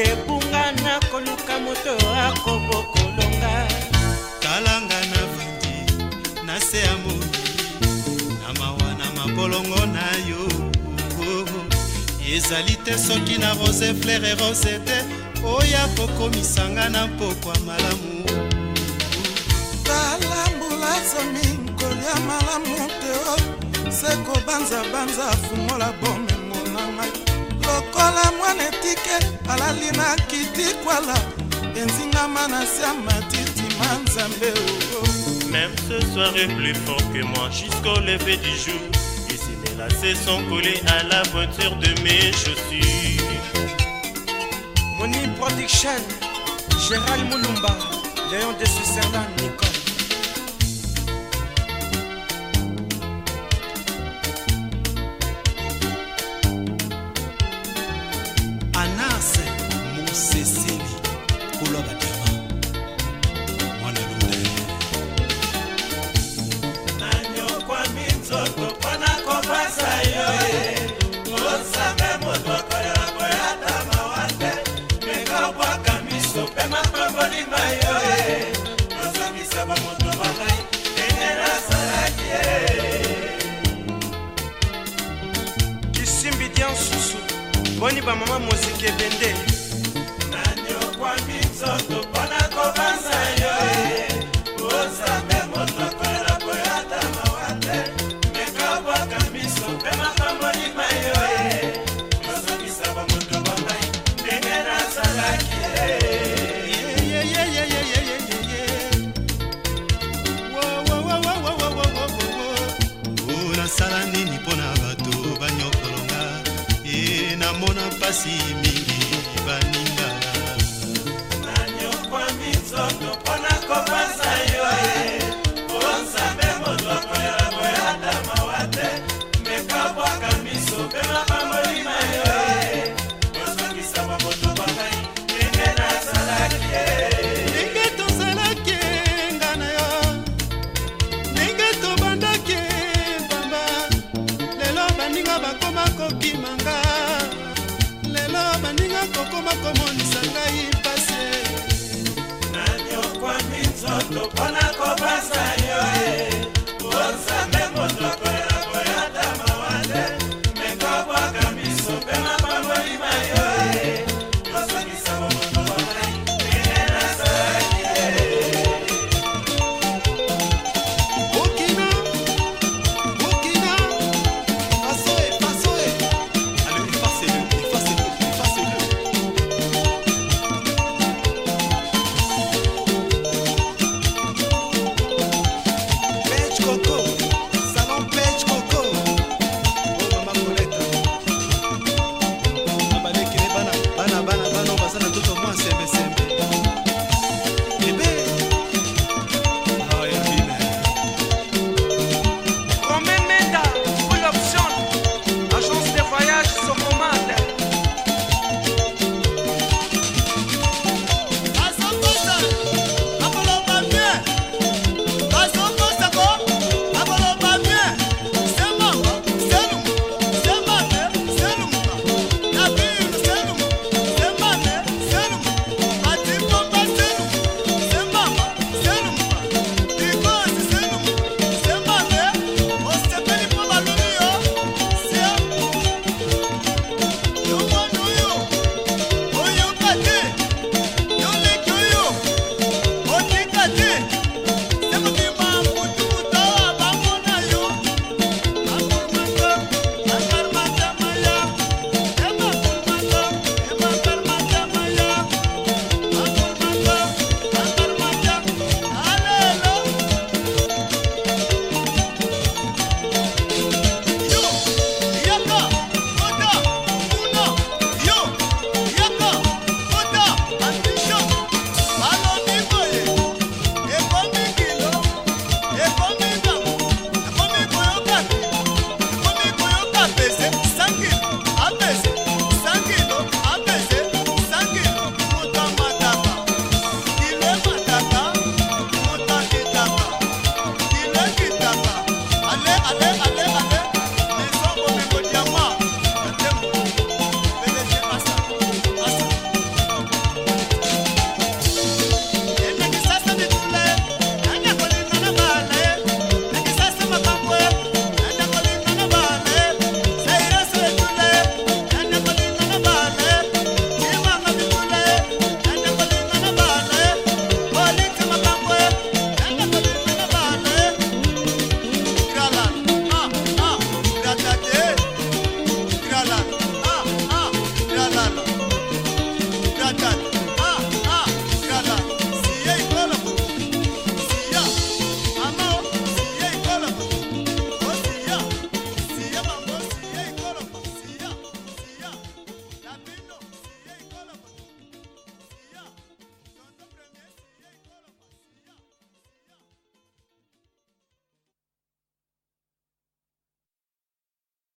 ebunga na koluka moto akobokolonga talanga na vandi na se ya moyi na mawa na mabolongo na yo ezali te soki na rose fleure e rose te oya kokomisanga na mpokwa malamu talambola zomi nkolia malamu te o oh. se kobanzabanza fungola bome lokola mwana etike alali na kitikwala enzingama na se ya matitima nzambe Même ce soir est plus fort que moi jusqu'au lever du jour. Et si mes lacets sont collés à la voiture de mes chaussures. Moni Production, Gérald Moulumba, Léon de Switzerland, Nicole. kisimbi dia nsusu boni bamama moziki ebende nanyokwami nzoto omona mpasi mingi como, como